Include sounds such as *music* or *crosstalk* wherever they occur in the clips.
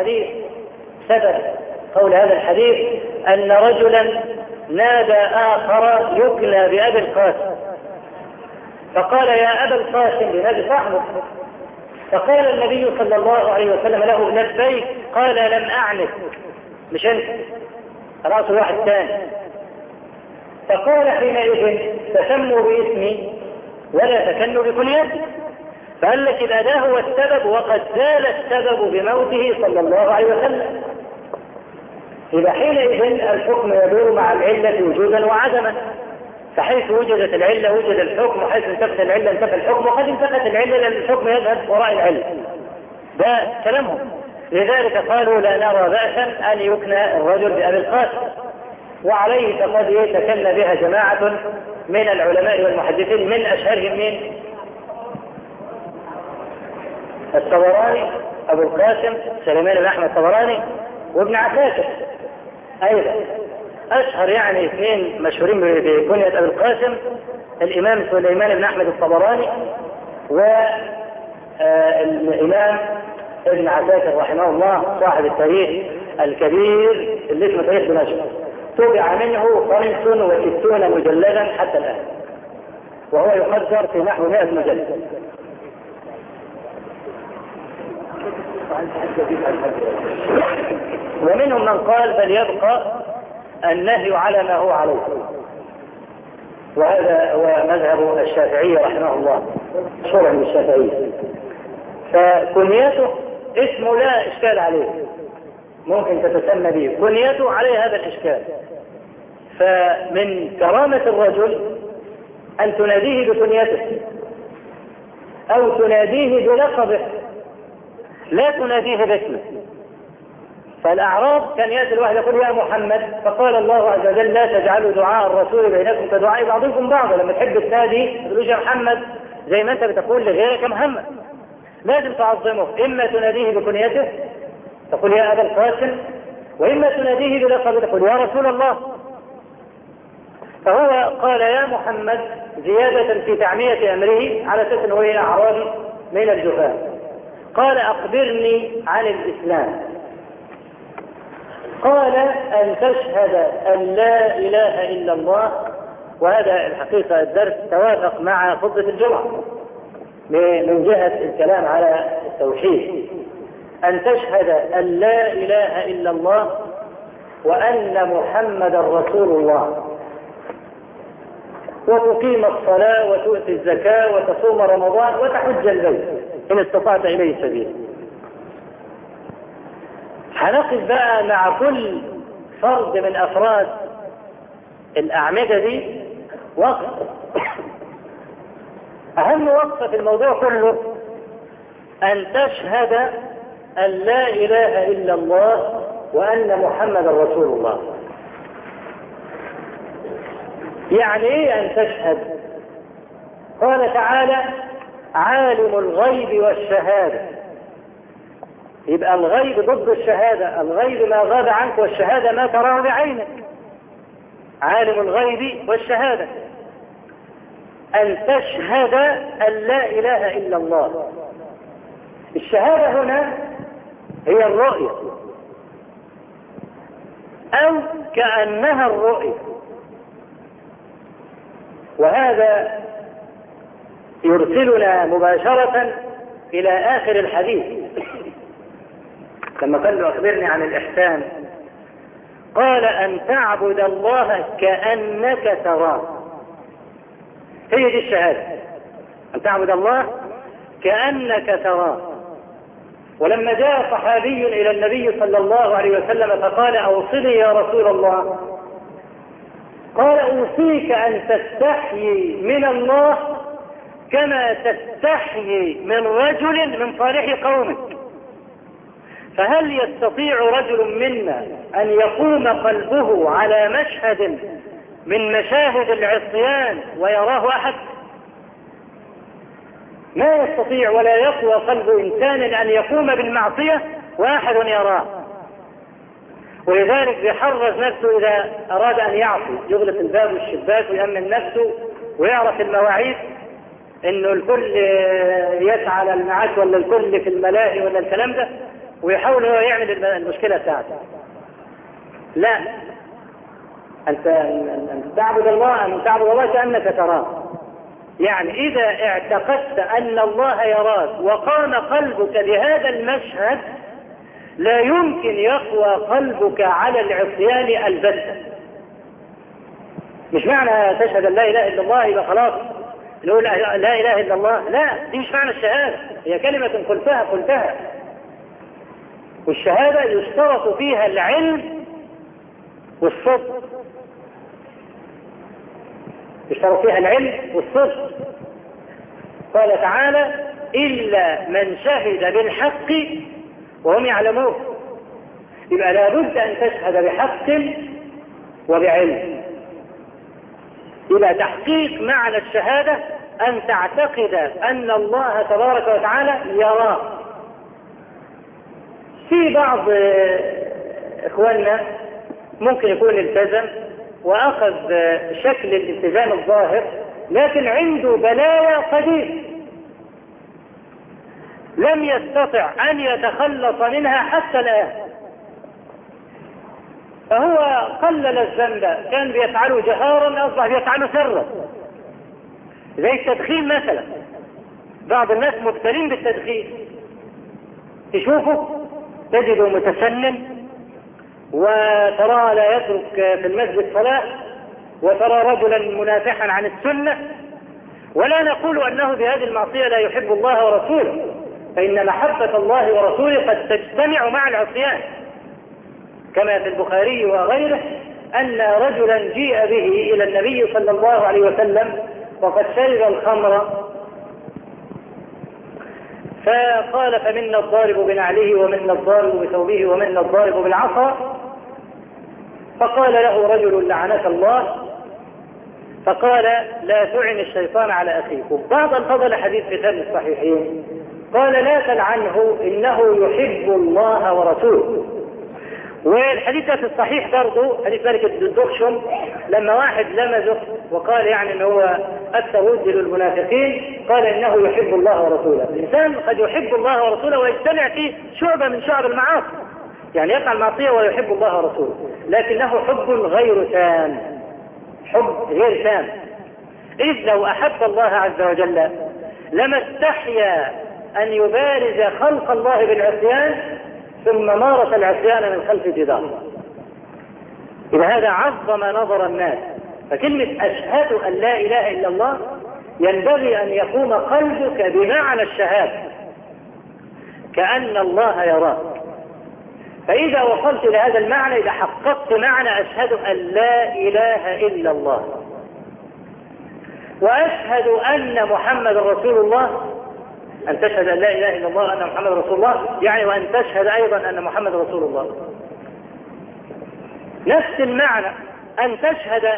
الحديث سبب قول هذا الحديث أن رجلا نادى آخر يكنى بأبي القاسم. فقال يا أبا القاسم لنبي صاحبه فقال النبي صلى الله عليه وسلم له لبيك قال لم أعنف. مش أنت؟ رأس واحد ثاني. فقال حينئذ تسموا باسمي ولا تكنوا بكنيتي. فقال لك إذا ده هو السبب وقد زال السبب بموته صلى الله عليه وسلم. إذا حينئذ الحكم يدور مع العلة وجودا وعدما. فحيث وجدت العلة وجد الحكم. وحيث انتفت العلة انتفى الحكم. وقد انتفت العلة لأن الحكم يذهب وراء العلة. ده كلامهم. لذلك قالوا لا نرى بأسا أن يكنى الرجل بأبي القاسم. وعليه فقد يتكلم بها جماعة من العلماء والمحدثين من أشهرهم من الطبراني أبو القاسم سليمان بن أحمد الطبراني وابن عساكر أيضا أشهر يعني اثنين مشهورين بكنية أبي القاسم الإمام سليمان بن أحمد الطبراني والإمام ابن عساكر رحمه الله صاحب التاريخ الكبير اللي اسمه تاريخ دمشق. تبع منه خمس وستون مجلدا حتى الآن وهو يقدر في نحو 100 مجلد. ومنهم من قال بل يبقى النهي على ما هو عليه. وهذا هو مذهب الشافعي رحمه الله مشهور عند الشافعي. فكنيته اسمه لا إشكال عليه ممكن تتسمى به. كنيته عليه هذا الإشكال. فمن كرامة الرجل أن تناديه بكنيته أو تناديه بلقبه. لا تناديه باسمه. فالأعراب كان يأتي الواحد يقول يا محمد فقال الله عز وجل لا تجعلوا دعاء الرسول بينكم كدعاء بعضكم بعضا. لما تحب تنادي تقول يا محمد زي ما انت بتقول لغيرك محمد. لازم تعظمه. إما تناديه بكنيته تقول يا أبا القاسم وإما تناديه بلقب تقول يا رسول الله. فهو قال يا محمد زيادة في تعمية أمره على أساس أنه أعرابي من الجفاة قال أخبرني عن الإسلام. قال أن تشهد أن لا إله إلا الله وهذا الحقيقة الدرس توافق مع خطبة الجمعة من جهة الكلام على التوحيد. أن تشهد أن لا إله إلا الله وأن محمدا رسول الله. وتقيم الصلاة وتؤتي الزكاة وتصوم رمضان وتحج البيت. إن استطعت إليه سبيلا هنقف بقى مع كل فرد من أفراد الأعمدة دي وقف. أهم وقفة في الموضوع كله أن تشهد أن لا إله إلا الله وأن محمدا رسول الله. يعني إيه أن تشهد؟ قال تعالى عالم الغيب والشهادة. يبقى الغيب ضد الشهادة الغيب ما غاب عنك والشهادة ما تراه بعينك. عالم الغيب والشهادة. أن تشهد أن لا إله إلا الله. الشهادة هنا هي الرؤية. أو كأنها الرؤية. وهذا يرسلنا مباشرة إلى آخر الحديث. لما قال له أخبرني عن الإحسان قال أن تعبد الله كأنك تراه. هي دي الشهادة. أن تعبد الله كأنك تراه. ولما جاء صحابي إلى النبي صلى الله عليه وسلم فقال أوصني يا رسول الله. قال أوصيك أن تستحيي من الله كما تستحيي من رجل من صالح قومك. فهل يستطيع رجل منا أن يقوم قلبه على مشهد من مشاهد العصيان ويراه أحد؟ ما يستطيع ولا يقوى قلب إنسان أن يقوم بالمعصية وأحد يراه. ولذلك بيحرز نفسه إذا أراد أن يعصي. يغلق الباب والشباك ويأمن نفسه ويعرف المواعيد. إنه الكل يسعى للمعاش ولا الكل في الملاهي ولا الكلام ده ويحاول هو يعمل المشكلة بتاعته. لا. أنت أن تعبد الله أن تعبد الله كأنك تراه. يعني إذا اعتقدت أن الله يراك وقام قلبك بهذا المشهد لا يمكن يقوى قلبك على العصيان البتة مش معنى تشهد أن لا إله إلا الله يبقى خلاص. نقول لا إله إلا الله لا دي مش معنى الشهادة. هي كلمة قلتها قلتها. والشهادة يشترط فيها العلم والصدق. يشترط فيها العلم والصدق. قال تعالى إلا من شهد بالحق وهم يعلمون. يبقى لابد أن تشهد بحق وبعلم. يبقى تحقيق معنى الشهادة أن تعتقد أن الله تبارك وتعالى يراه. في بعض إخواننا ممكن يكون التزم وأخذ شكل الالتزام الظاهر لكن عنده بلايا قديم. لم يستطع أن يتخلص منها حتى الآن. فهو قلل الذنب. كان بيفعله جهارا أصبح بيفعله سرا. زي التدخين مثلا. بعض الناس مبتلين بالتدخين. تشوفه تجده متسنن وترى لا يترك في المسجد صلاة وترى رجلا منافحا عن السنة. ولا نقول أنه بهذه المعصية لا يحب الله ورسوله فإن محبة الله ورسوله قد تجتمع مع العصيان. كما في البخاري وغيره أن رجلا جيء به إلى النبي صلى الله عليه وسلم وقد شرب الخمر. فقال فمنا الضارب بنعله ومنا الضارب بثوبه ومنا الضارب بالعصا. فقال له رجل لعنك الله. فقال لا تعن الشيطان على أخيكم. بعض الفضل حديث في كتاب الصحيحين. قال لا تلعنه إنه يحب الله ورسوله. والحديث في الصحيح برضه حديث مالك بن الدخشم لما واحد لمزه وقال يعني ان هو أكثر ود للمنافقين قال إنه يحب الله ورسوله، الإنسان قد يحب الله ورسوله ويجتمع فيه شعبة من شعب المعاصي. يعني يفعل معصيه ويحب الله ورسوله، لكنه حب غير تام. حب غير تام. إذ لو أحب الله عز وجل لما استحيا أن يبارز خلق الله بالعصيان ثم مارس العصيان من خلف جدار. إذا هذا عظم نظر الناس. فكلمة أشهد أن لا إله إلا الله ينبغي أن يقوم قلبك بمعنى الشهادة. كأن الله يراك. فإذا وصلت إلى هذا المعنى إذا حققت معنى أشهد أن لا إله إلا الله. وأشهد أن محمد رسول الله أن تشهد أن لا إله إلا الله أن محمد رسول الله يعني وأن تشهد أيضا أن محمد رسول الله. نفس المعنى أن تشهد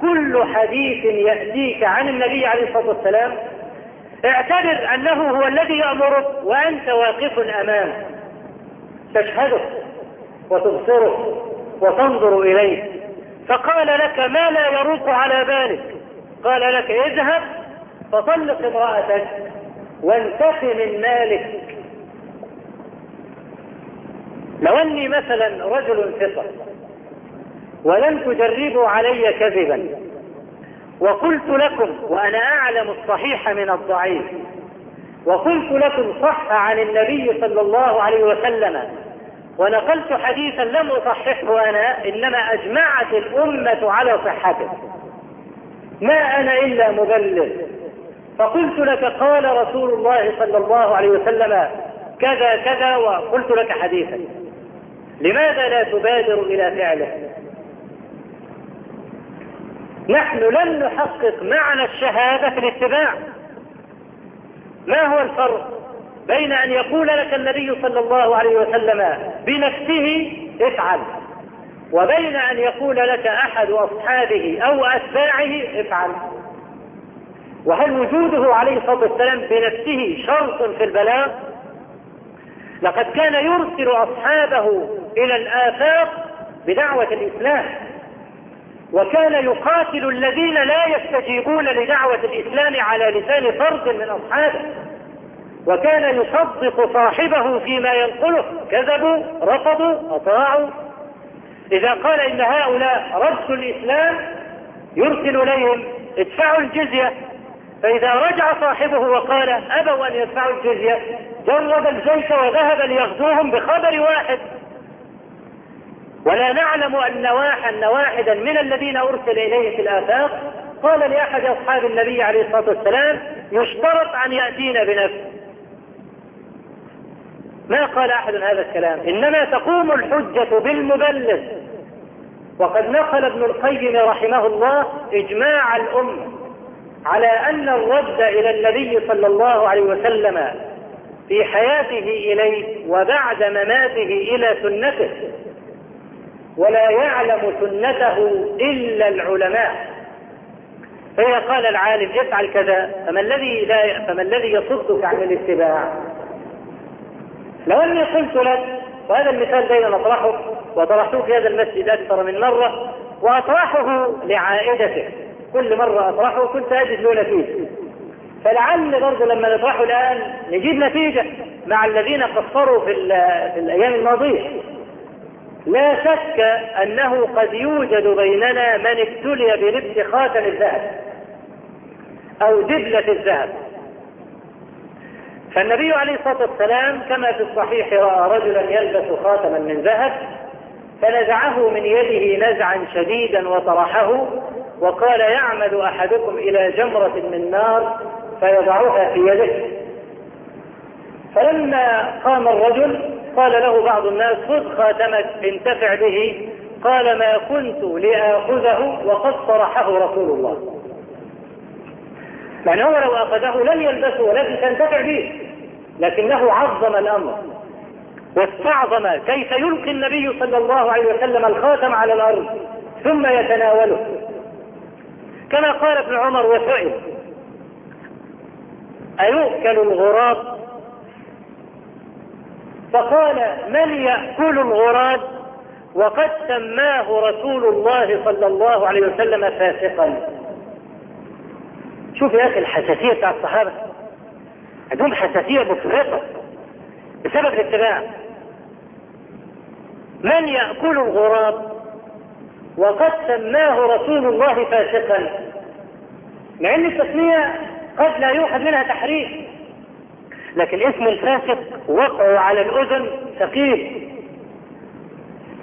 كل حديث يأتيك عن النبي عليه الصلاة والسلام. اعتبر أنه هو الذي يأمرك وأنت واقف أمامه. تشهده وتبصره وتنظر إليه. فقال لك ما لا يروق على بالك؟ قال لك اذهب فطلق امرأتك. وانتقم من مالك. لو أني مثلا رجل ثقة ولم تجربوا علي كذبا وقلت لكم وأنا أعلم الصحيح من الضعيف وقلت لكم صح عن النبي صلى الله عليه وسلم ونقلت حديثا لم أصححه أنا إنما أجمعت الأمة على صحته. ما أنا إلا مبلغ. فقلت لك قال رسول الله صلى الله عليه وسلم كذا كذا وقلت لك حديثا. لماذا لا تبادر إلى فعله؟ نحن لن نحقق معنى الشهادة في الاتباع. ما هو الفرق بين أن يقول لك النبي صلى الله عليه وسلم بنفسه افعل وبين أن يقول لك أحد أصحابه أو أتباعه افعل؟ وهل وجوده عليه الصلاة والسلام بنفسه شرط في البلاغ؟ لقد كان يرسل أصحابه إلى الآفاق بدعوة الإسلام وكان يقاتل الذين لا يستجيبون لدعوة الإسلام على لسان فرد من أصحابه وكان يصدق صاحبه فيما ينقله كذبوا رفضوا أطاعوا. إذا قال إن هؤلاء ردوا الإسلام يرسل إليهم ادفعوا الجزية. فإذا رجع صاحبه وقال أبوا أن يدفعوا الجزية جرد الجيش وذهب ليغزوهم بخبر واحد. ولا نعلم أن واحد واحدا من الذين أرسل إليه في الآفاق قال لأحد أصحاب النبي عليه الصلاة والسلام يشترط أن يأتينا بنفسه ما قال أحد هذا الكلام؟ إنما تقوم الحجة بالمبلغ. وقد نقل ابن القيم رحمه الله إجماع الأمة. على أن الرد إلى النبي صلى الله عليه وسلم في حياته إليه وبعد مماته إلى سنته ولا يعلم سنته إلا العلماء فإذا قال العالم افعل كذا فما الذي لا فما الذي يصدك عن الاتباع؟ لو أني قلت لك وهذا المثال دائما أطرحه وطرحته في هذا المسجد أكثر من مرة وأطرحه لعائدته كل مرة أطرحه كنت أجد له نتيجة. فلعل برضه لما نطرحه الآن نجيب نتيجة مع الذين قصروا في, في الأيام الماضية. لا شك أنه قد يوجد بيننا من ابتلي بلبس خاتم الذهب أو دبلة الذهب. فالنبي عليه الصلاة والسلام كما في الصحيح رأى رجلا يلبس خاتما من ذهب فنزعه من يده نزعا شديدا وطرحه وقال يعمد أحدكم إلى جمرة من نار فيضعها في يده. فلما قام الرجل قال له بعض الناس خذ خاتمك انتفع به. قال ما كنت لآخذه وقد طرحه رسول الله. يعني هو لو أخذه لم يلبسه ولكن تنتفع به لكنه عظم الأمر. واستعظم كيف يلقي النبي صلى الله عليه وسلم الخاتم على الأرض ثم يتناوله. كما قال ابن عمر وسئل أيؤكل الغراب؟ فقال من يأكل الغراب؟ وقد سماه رسول الله صلى الله عليه وسلم فاسقا. شوف يا أخي الحساسية بتاع الصحابة. عندهم حساسية مفرطة بسبب الاتباع. من يأكل الغراب؟ وقد سماه رسول الله فاسقا. مع إن التسمية قد لا يوحد منها تحريف لكن اسم الفاسق وقعه على الأذن ثقيل.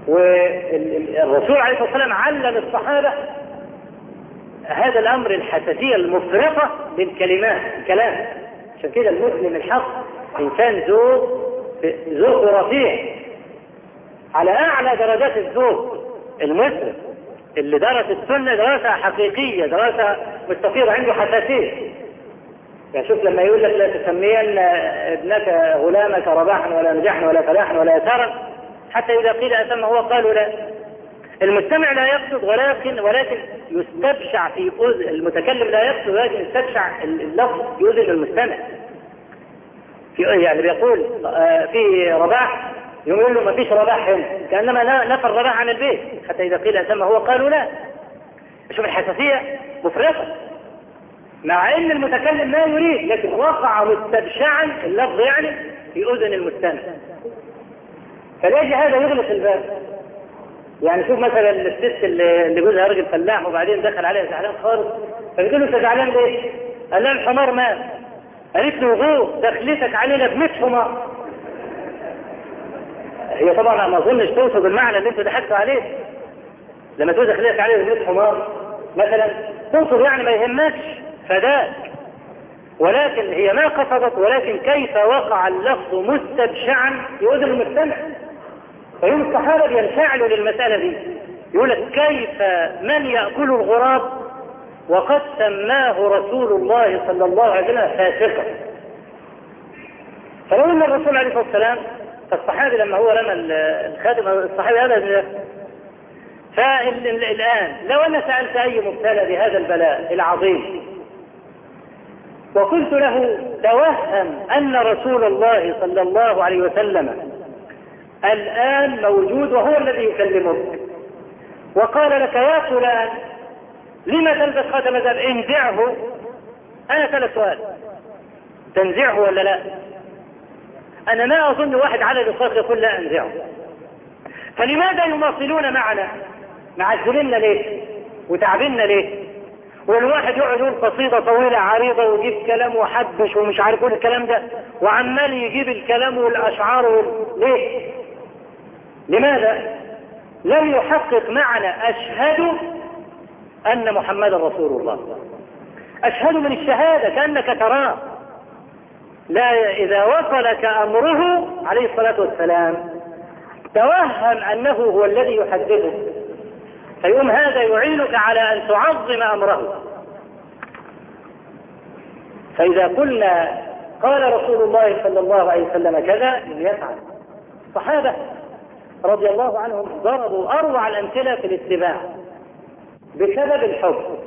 والرسول عليه الصلاة والسلام علم الصحابة هذا الأمر الحساسية المفرطة للكلمات الكلام عشان كده المسلم الحق إنسان ذوق ذوق رفيع على أعلى درجات الذوق. المسلم اللي درس السنة دراسة حقيقية دراسة مستفيضه عنده حساسية. يعني شوف لما يقول لك لا تسمين ابنك غلامك رباحا ولا نجاحا ولا فلاحا ولا يسارا حتى إذا قيل أسمه هو قالوا لا. المستمع لا يقصد ولكن ولكن يستبشع في أذن المتكلم لا يقصد ولكن يستبشع اللفظ في أذن المستمع. في يعني بيقول آه، في رباح يقول له ما فيش رباح هنا. كأنما نفى الرباح عن البيت. حتى إذا قيل اسمه هو قالوا لا. شوف الحساسية مفرطة. مع إن المتكلم لا يريد لكن وقع مستبشعا اللفظ يعني في أذن المستمع. فليجي هذا يغلق الباب؟ يعني شوف مثلا الست اللي جوزها راجل فلاح وبعدين دخل عليها زعلان خالص. فبتقول له أنت زعلان ليه؟ قال لها الحمار مات. قالت له غو دخلتك ب 100 حمار. هي طبعا ما أظنش توصل بالمعنى اللي أنتوا ضحكتوا عليه. لما تقول علينا ب 100 حمار مثلا توصل يعني ما يهمكش فداك ولكن هي ما قصدت ولكن كيف وقع اللفظ مستبشعا يؤذن المستمع؟ فيوم الصحابة بينفعلوا للمسألة دي. يقول لك كيف من يأكل الغراب وقد سماه رسول الله صلى الله عليه وسلم فاسقا؟ فلو ان الرسول عليه الصلاة والسلام فالصحابي لما هو رمى الخادم الصحابي هذا فالان لو أنا سألت أي مبتلى بهذا البلاء العظيم وقلت له توهم أن رسول الله صلى الله عليه وسلم الآن موجود وهو الذي يكلمك. وقال لك يا فلان لما تلبس خاتم الذهب؟ انزعه. أنا ثلاث سؤال تنزعه ولا لا؟ أنا ما أظن واحد على الإطلاق يقول لا أنزعه. فلماذا يماطلون معنا؟ معذبيننا ليه؟ وتعبنا ليه؟ والواحد يقعد يقول قصيدة طويلة عريضة ويجيب كلام وحبش ومش عارف كل الكلام ده وعمال يجيب الكلام والأشعار وال... ليه؟ لماذا؟ لم يحقق معنا أشهد أن محمدا رسول الله. أشهد من الشهادة كأنك تراه. لا إذا وصلك أمره عليه الصلاة والسلام توهم أنه هو الذي يحدثك فيقوم هذا يعينك على أن تعظم أمره. فإذا قلنا قال رسول الله صلى الله عليه وسلم كذا يفعل. الصحابة رضي الله عنهم ضربوا أروع الأمثلة في الاتباع بسبب الحب.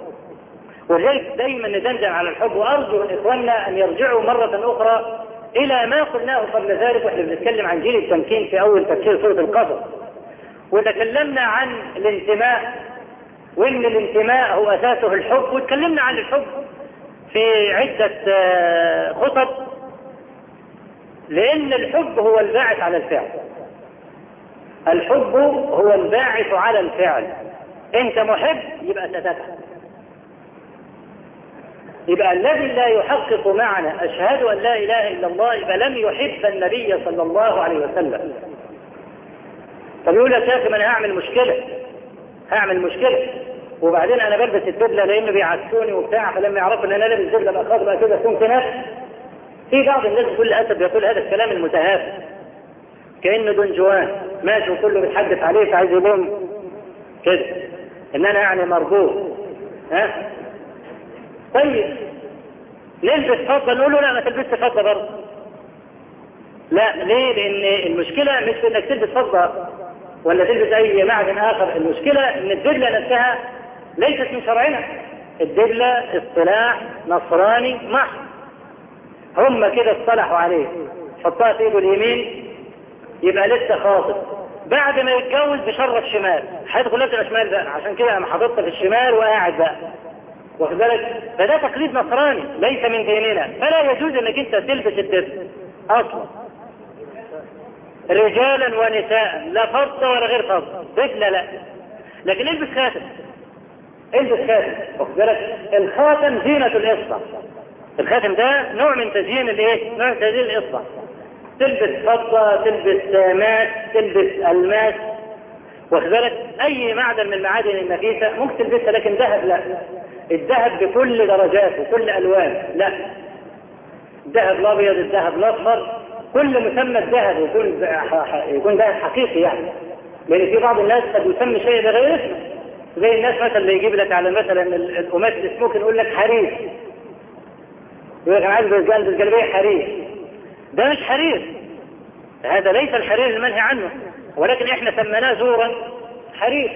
ولذلك دايما ندندن على الحب وأرجو إخواننا أن يرجعوا مرة أخرى إلى ما قلناه قبل ذلك وإحنا بنتكلم عن جيل التمكين في أول تفسير سورة القصر وتكلمنا عن الانتماء وإن الانتماء هو أساسه الحب وتكلمنا عن الحب في عدة خطب. لأن الحب هو الباعث على الفعل. الحب هو الباعث على الفعل. إنت محب يبقى ستفعل يبقى الذي لا يحقق معنى أشهد أن لا إله إلا الله يبقى لم يحب النبي صلى الله عليه وسلم. طب يقول يا شيخ ما أنا هعمل مشكلة؟ هعمل مشكلة. وبعدين أنا بلبس الدبلة لأنه بيعكسوني وبتاع فلما يعرفوا إن أنا لابس دبلة بقى خلاص بقى كده في نفسي في بعض الناس بكل اسف يقول هذا الكلام المتهافت. كأنه دون جوان. ماشي وكله بيتحدث عليه فعايز يقول كده. إن أنا يعني مربوط. ها؟ طيب. نلبس فضه نقول له لا ما تلبسش فضه برضه. لا ليه؟ لأن المشكلة مش إنك تلبس فضه ولا تلبس أي معدن آخر. المشكلة إن الدبلة نفسها ليست من شرعنا. الدبلة اصطلاح نصراني محض. هم كده اصطلحوا عليه. حطها في إيده اليمين يبقى لسه خاطب. بعد ما يتجوز بشرف شمال. حياته كلها تبقى شمال بقى. عشان كده أنا حاططها في الشمال وقاعد بقى. واخد بالك؟ فده تقليد نصراني ليس من ديننا. فلا يجوز إنك أنت تلبس الدبل أصلا. رجالا ونساء. لا فضه ولا غير فضه دبله لا. لكن البس خاتم. البس خاتم. واخد بالك؟ الخاتم زينة الإصبع. الخاتم ده نوع من تزيين الإيه؟ نوع من تزيين الإصبع. تلبس فضة تلبس ماس تلبس ألماس. واخد بالك؟ أي معدن من المعادن النفيسة ممكن تلبسها لكن ذهب لا. الذهب بكل درجاته وكل الوان لا. الذهب الأبيض الذهب الأصفر كل مسمى الذهب يكون يكون ذهب حقيقي يعني. لأن في بعض الناس قد يسمي شيء بغير اسمه. زي الناس مثلا اللي يجيب لك على مثلا القماش اللي ممكن يقول لك حرير. يقول لك أنا عايز الجلبية حرير. ده مش حرير. هذا ليس الحرير المنهي عنه. ولكن إحنا سميناه زورا حرير.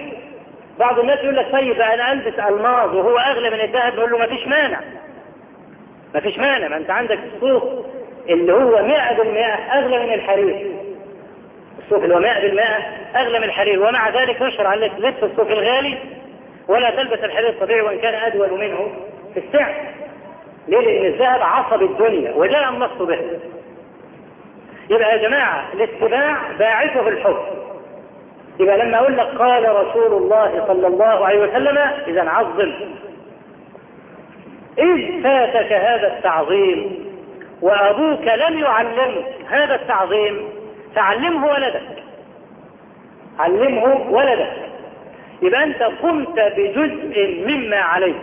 بعض الناس يقول لك طيب أنا ألبس ألماظ وهو أغلى من الذهب نقول له ما فيش مانع. ما فيش مانع ما أنت عندك الصوف اللي هو 100% أغلى من الحرير. الصوف اللي هو 100% أغلى من الحرير. ومع ذلك يشرع لك لبس الصوف الغالي ولا تلبس الحرير الطبيعي وإن كان أدول منه في السعر. ليه؟ لأن الذهب عصب الدنيا وجاء النص به. يبقى يا جماعة الاتباع باعثه الحب. يبقى لما أقول لك قال رسول الله صلى الله عليه وسلم إذا عظم. إذ فاتك هذا التعظيم وأبوك لم يعلمك هذا التعظيم فعلمه ولدك. علمه ولدك. يبقى أنت قمت بجزء مما عليك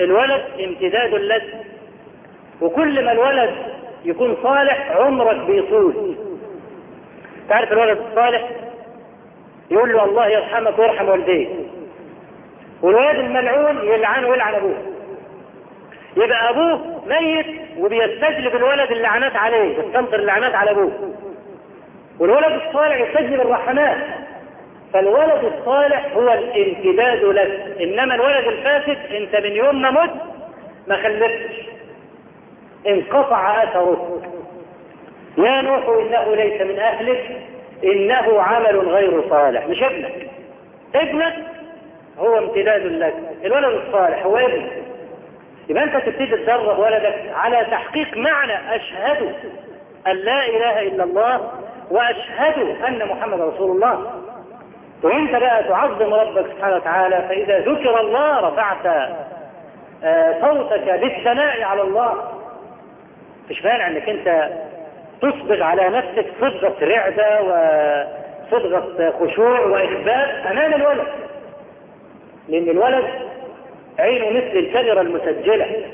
الولد امتداد لك. وكل ما الولد يكون صالح عمرك بيطول. تعرف الولد الصالح؟ يقول له الله يرحمك ويرحم والديك. والولد الملعون يلعنه ويلعن أبوه. يبقى أبوه ميت وبيستجلب الولد اللعنات عليه يستمطر اللعنات على أبوه. والولد الصالح يستجلب الرحمات فالولد الصالح هو الامتداد لك إنما الولد الفاسد أنت من يوم ما مت ما خلفتش. انقطع أثره. يا نوح إنه ليس من أهلك إنه عمل غير صالح. مش ابنك. ابنك هو امتداد لك. الولد الصالح هو ابنك يبقى أنت تبتدي تدرب ولدك على تحقيق معنى أشهد أن لا إله إلا الله وأشهد أن محمد رسول الله. وإنت بقى تعظم ربك سبحانه وتعالى فإذا ذكر الله رفعت صوتك بالثناء على الله. مش مانع إنك أنت تصبغ على نفسك صبغة رعدة وصبغة خشوع وإثبات أمام الولد. لأن الولد عينه مثل الكاميرا المسجلة.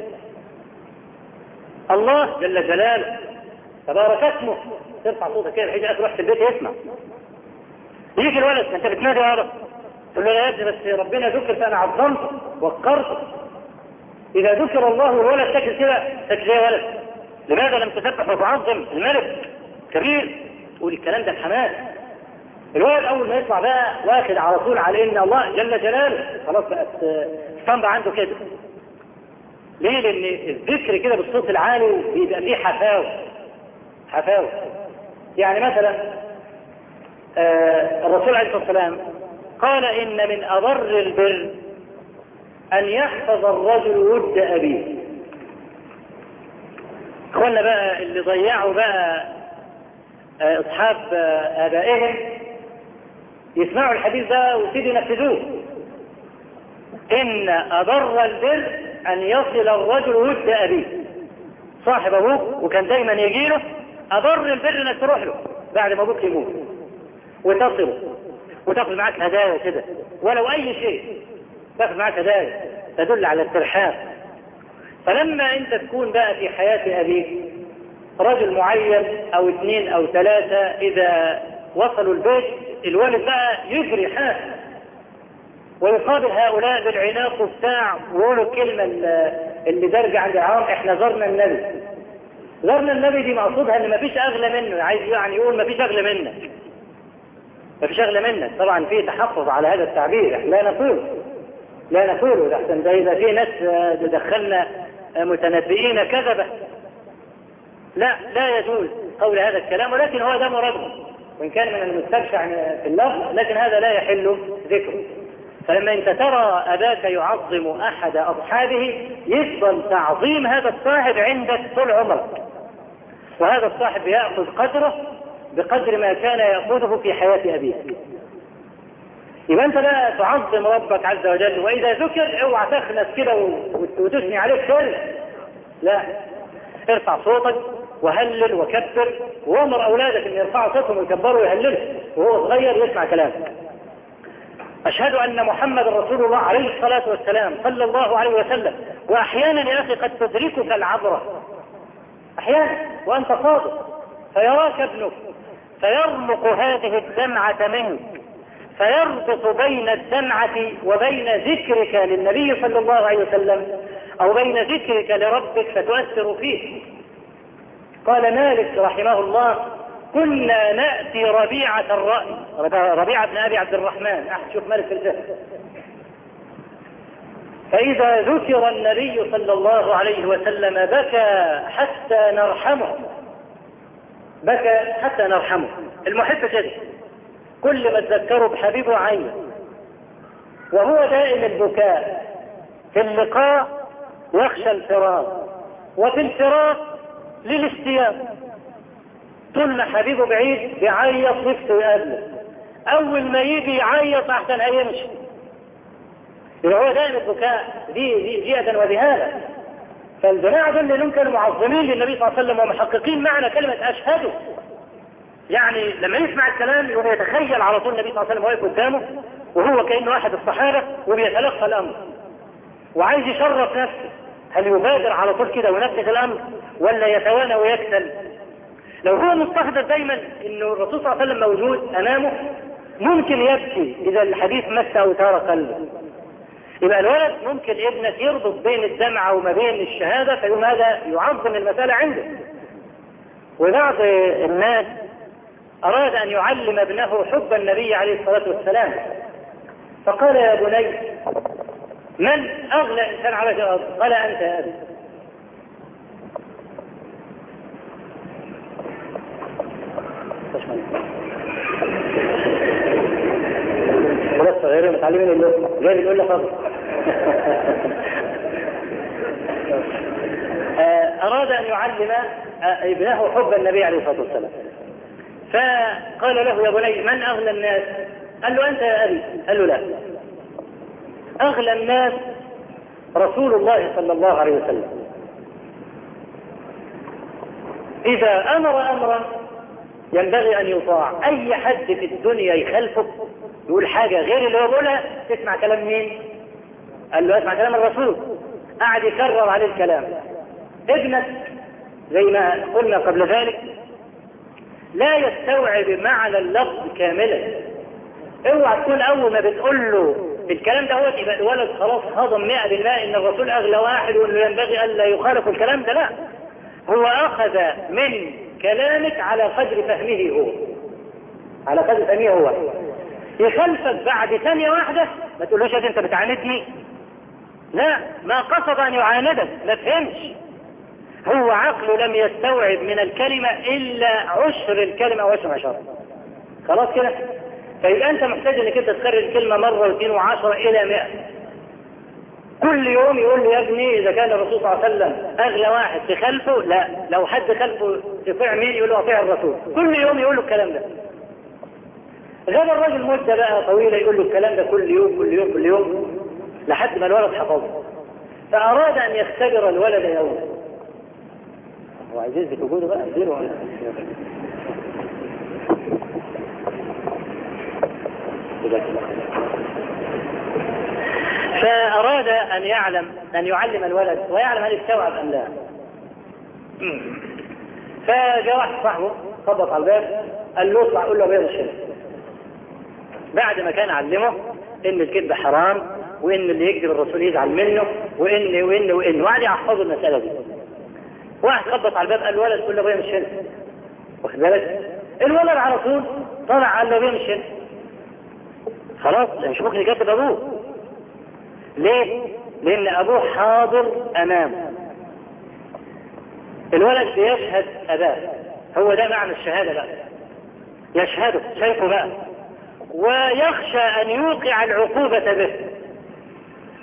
الله جل جلاله تبارك اسمه. ترفع صوتك كده بحيث تروح في البيت يسمع. يجي الولد أنت بتنادي يا رب؟ تقول له يا ابني بس ربنا ذكر فأنا عظمته وقرته. إذا ذكر الله والولد ساكت كده ساكت زي ولد؟ لماذا لم تسبح وتعظم الملك؟ كبير. تقول الكلام ده الحماس الولد أول ما يطلع بقى واخد على طول على إن الله جل جلاله خلاص بقت اسطمبة عنده كده. ليه؟ لأن الذكر كده بالصوت العالي بيبقى فيه حفاوة. حفاوة. يعني مثلا آه الرسول عليه الصلاة والسلام قال إن من أضر البر أن يحفظ الرجل ود أبيه. اخوانا بقى اللي ضيعوا بقى آه أصحاب آه آبائهم يسمعوا الحديث ده ويبتدوا ينفذوه. إن أضر البر أن يصل الرجل ود أبيه. صاحب أبوك وكان دايما يجي له أضر البر إنك تروح له بعد ما أبوك يموت. وتصله. وتاخذ معاك هدايا كده ولو أي شيء تاخذ معاك هدايا تدل على الترحاب فلما انت تكون بقى في حياة أبيك رجل معين أو اثنين أو ثلاثة إذا وصلوا البيت الوالد بقى يجري حاسس ويقابل هؤلاء بالعناق وبتاع ويقولوا الكلمة اللي درجة عند العوام إحنا زرنا النبي. زرنا النبي دي مقصودها إن مفيش أغلى منه عايز يعني يقول مفيش أغلى منك. مفيش أغلى منك. طبعا في تحفظ على هذا التعبير إحنا لا نقول لا نقوله احسن ده إذا في ناس دخلنا متنبئين كذبة لا لا يجوز قول هذا الكلام ولكن هو ده مرادهم. وإن كان من المستبشع في اللفظ لكن هذا لا يحل ذكره. فلما أنت ترى أباك يعظم أحد أصحابه يفضل تعظيم هذا الصاحب عندك طول عمرك. وهذا الصاحب يأخذ قدره بقدر ما كان يأخذه في حياة أبيه. يبقى انت لا تعظم ربك عز وجل وإذا ذكر اوعى تخنس كده وتثني عليه خير لا ارفع صوتك وهلل وكبر وامر أولادك إن يرفعوا صوتهم ويكبروا ويهللوا وهو صغير يسمع كلامك. أشهد أن محمد رسول الله عليه الصلاة والسلام صلى الله عليه وسلم وأحيانا يا أخي قد تدركك العبرة. أحيانا وأنت صادق. فيراك ابنك فيرمق هذه الدمعة منك. فيربط بين الدمعة وبين ذكرك للنبي صلى الله عليه وسلم أو بين ذكرك لربك فتؤثر فيه. قال مالك رحمه الله كنا نأتي ربيعة الرأي. ربيعة بن أبي عبد الرحمن. أحد شوف مالك الجهل. فإذا ذكر النبي صلى الله عليه وسلم بكى حتى نرحمه. بكى حتى نرحمه. المحب كده كل ما تذكره بحبيبه عين وهو دائم البكاء في اللقاء يخشى الفراق وفي الفراق للاستياء طول ما حبيبه بعيد بيعيط نفسه يقابله أول ما يجي يعيط احسن هيمشي يبقى هو دائما البكاء. دي دي جيئة وذهابة فالجماعة دول اللي كانوا معظمين للنبي صلى الله عليه وسلم ومحققين معنى كلمة أشهد يعني لما يسمع الكلام يقوم يتخيل على طول النبي صلى الله عليه وسلم واقف قدامه وهو كأنه أحد الصحابة وبيتلقى الأمر. وعايز يشرف نفسه هل يبادر على طول كده وينفذ الأمر ولا يتوانى ويكسل؟ لو هو مستحضر دايما إنه الرسول صلى الله عليه وسلم موجود أمامه ممكن يبكي إذا الحديث مس أو ثار قلبه. يبقى الولد ممكن ابنك يربط بين الدمعة وما بين الشهادة فيقوم هذا يعظم المسألة عنده. وبعض الناس أراد أن يعلم ابنه حب النبي عليه الصلاة والسلام. فقال يا بني من أغلى إنسان على الأرض؟ قال أنت يا أبي. بس غير المتعلمين اللي غير يقول لك فضل فأراد *laughs* أن يعلم ابنه حب النبي عليه الصلاة والسلام. فقال له يا بني من أغلى الناس؟ قال له أنت يا أبي. قال له لا. أغلى الناس رسول الله صلى الله عليه وسلم. إذا أمر أمرا ينبغي أن يطاع. أي حد في الدنيا يخالفه يقول حاجة غير اللي هو تسمع كلام مين؟ قال له اسمع كلام الرسول. قعد يكرر عليه الكلام. ابنك زي ما قلنا قبل ذلك لا يستوعب معنى اللفظ كاملا. اوعى تكون أول ما بتقول له الكلام ده هو يبقى الولد خلاص هضم 100% إن الرسول أغلى واحد وإنه ينبغي الا يخالف الكلام ده لا. هو أخذ من كلامك على قدر فهمه هو. على قدر فهمه هو. يخالفك بعد ثانية واحدة ما تقولوش أنت بتعاندني. لا ما قصد أن يعاندك ما فهمش هو عقله لم يستوعب من الكلمة إلا عشر الكلمة أو عشر عشر خلاص كده؟ فيبقى أنت محتاج إنك أنت تكرر الكلمة مرة واثنين وعشرة إلى مئة. كل يوم يقول له يا ابني إذا كان الرسول صلى الله عليه وسلم اغلى واحد تخلفه لا. لو حد خلفه تطيع مين يقول له أطيع الرسول؟ كل يوم يقول له الكلام ده. غاب الراجل مدة بقى طويلة يقول له الكلام ده كل يوم كل يوم كل يوم لحد ما الولد حفظه. فأراد أن يختبر الولد يوما هو وجوده بقى ولا فأراد أن يعلم أن يعلم الولد ويعلم هل استوعب أم لا. فجاء واحد صاحبه خبط على الباب قال له اطلع قول له بيض الشمس بعد ما كان علمه إن الكذب حرام وإن اللي يكذب الرسول يزعل منه وإن وإن وإن. وقعد يحفظوا المسألة دي. واحد خبط على الباب قال الولد له ابويا مش هنا. واخد بالك؟ الولد على طول طلع له ابويا مش هنا. خلاص مش ممكن يكذب أبوه؟ ليه؟ لأن أبوه حاضر أمامه. الولد بيشهد أباه. هو ده معنى الشهادة بقى. يشهده شايفه بقى. ويخشى أن يوقع العقوبة به.